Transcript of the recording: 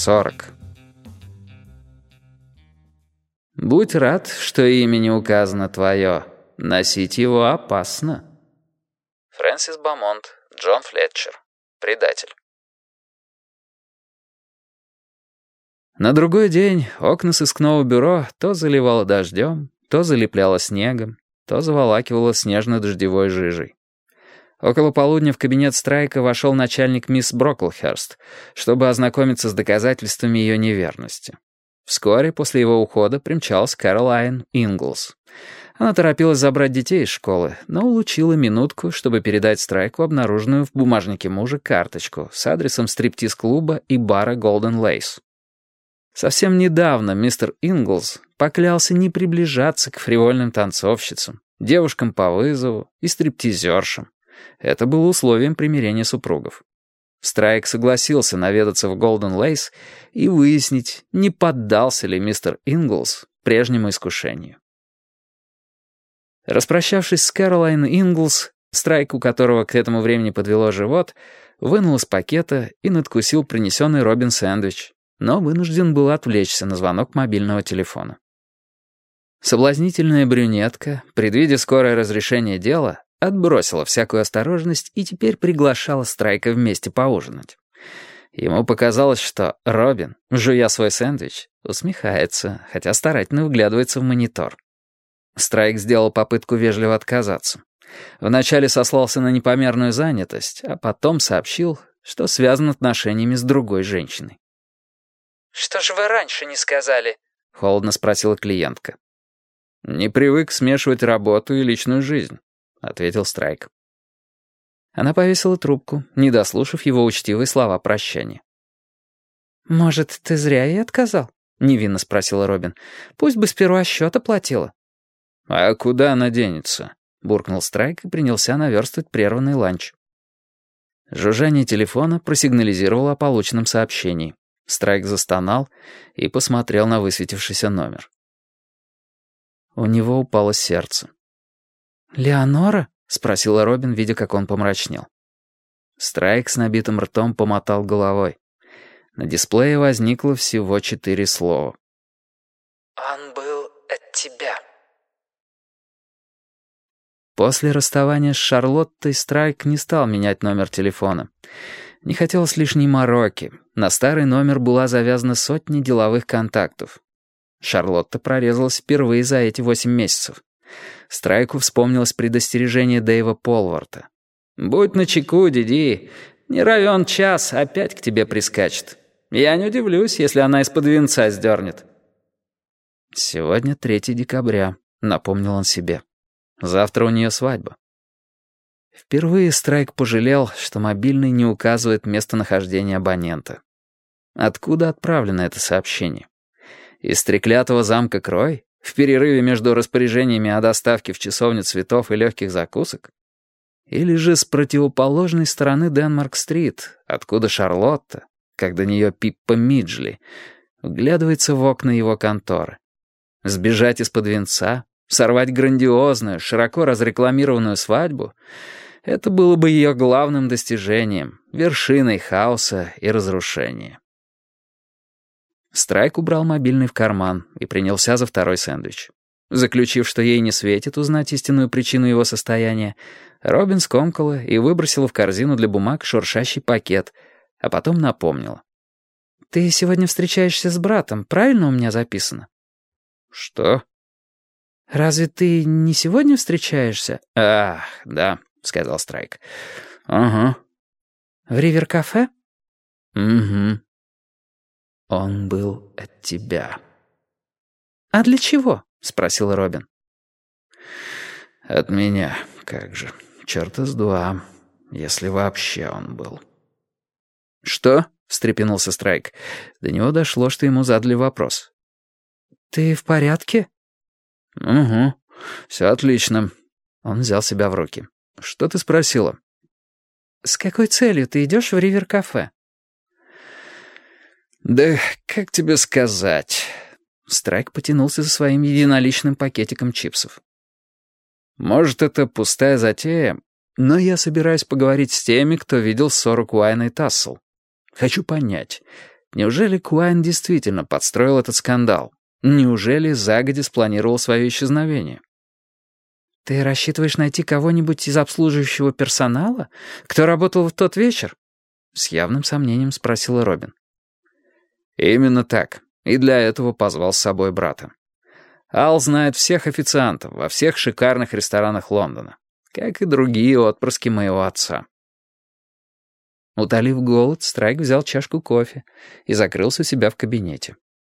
40. Будь рад, что имя не указано твое. Носить его опасно. Фрэнсис Бамонт, Джон Флетчер. Предатель. На другой день окна сыскного бюро то заливало дождем, то залепляло снегом, то заволакивало снежно-дождевой жижей. Около полудня в кабинет Страйка вошел начальник мисс Броклхерст, чтобы ознакомиться с доказательствами ее неверности. Вскоре после его ухода примчалась Кэролайн Инглс. Она торопилась забрать детей из школы, но улучила минутку, чтобы передать Страйку обнаруженную в бумажнике мужа карточку с адресом стриптиз-клуба и бара Golden Lace. Совсем недавно мистер Инглс поклялся не приближаться к фривольным танцовщицам, девушкам по вызову и стриптизершам. Это было условием примирения супругов. Страйк согласился наведаться в Голден Лейс и выяснить, не поддался ли мистер Инглс прежнему искушению. Распрощавшись с Кэролайн Инглс, Страйк, у которого к этому времени подвело живот, вынул из пакета и надкусил принесенный Робин сэндвич, но вынужден был отвлечься на звонок мобильного телефона. Соблазнительная брюнетка, предвидя скорое разрешение дела, отбросила всякую осторожность и теперь приглашала Страйка вместе поужинать. Ему показалось, что Робин, жуя свой сэндвич, усмехается, хотя старательно вглядывается в монитор. Страйк сделал попытку вежливо отказаться. Вначале сослался на непомерную занятость, а потом сообщил, что связан отношениями с другой женщиной. «Что же вы раньше не сказали?» — холодно спросила клиентка. «Не привык смешивать работу и личную жизнь», — ответил Страйк. Она повесила трубку, не дослушав его учтивые слова прощания. «Может, ты зря ей отказал?» — невинно спросила Робин. «Пусть бы сперва счет оплатила». «А куда она денется?» — буркнул Страйк и принялся наверстывать прерванный ланч. Жужжание телефона просигнализировало о полученном сообщении. Страйк застонал и посмотрел на высветившийся номер. У него упало сердце. «Леонора?» — спросила Робин, видя, как он помрачнел. Страйк с набитым ртом помотал головой. На дисплее возникло всего четыре слова. «Он был от тебя». После расставания с Шарлоттой Страйк не стал менять номер телефона. Не хотелось лишней мороки. На старый номер была завязана сотни деловых контактов. Шарлотта прорезалась впервые за эти восемь месяцев. Страйку вспомнилось предостережение Дэйва Полварта. «Будь начеку, Диди. Не равен час, опять к тебе прискачет. Я не удивлюсь, если она из-под венца сдернет». «Сегодня 3 декабря», — напомнил он себе. «Завтра у нее свадьба». Впервые Страйк пожалел, что мобильный не указывает местонахождение абонента. Откуда отправлено это сообщение? Из треклятого замка Крой? В перерыве между распоряжениями о доставке в часовню цветов и легких закусок? Или же с противоположной стороны Денмарк-стрит, откуда Шарлотта, как до нее Пиппа Миджли, вглядывается в окна его конторы? Сбежать из-под венца? Сорвать грандиозную, широко разрекламированную свадьбу? Это было бы ее главным достижением, вершиной хаоса и разрушения. Страйк убрал мобильный в карман и принялся за второй сэндвич. Заключив, что ей не светит узнать истинную причину его состояния, Робин скомкала и выбросила в корзину для бумаг шуршащий пакет, а потом напомнила. «Ты сегодня встречаешься с братом, правильно у меня записано?» «Что?» «Разве ты не сегодня встречаешься?» «Ах, да», — сказал Страйк. «Ага». «В Ривер-кафе?» «Угу». Он был от тебя. «А для чего?» — спросил Робин. «От меня, как же. Черта с два, если вообще он был». «Что?» — встрепенулся Страйк. До него дошло, что ему задали вопрос. «Ты в порядке?» «Угу. Все отлично». Он взял себя в руки. «Что ты спросила?» «С какой целью ты идешь в Ривер-кафе?» «Да как тебе сказать?» Страйк потянулся за своим единоличным пакетиком чипсов. «Может, это пустая затея, но я собираюсь поговорить с теми, кто видел ссору Куайна и Тассел. Хочу понять, Неужели Куайн действительно подстроил этот скандал? Неужели загоди спланировал свое исчезновение? «Ты рассчитываешь найти кого-нибудь из обслуживающего персонала, кто работал в тот вечер?» С явным сомнением спросила Робин. «Именно так. И для этого позвал с собой брата. Ал знает всех официантов во всех шикарных ресторанах Лондона, как и другие отпрыски моего отца». Утолив голод, Страйк взял чашку кофе и закрылся у себя в кабинете.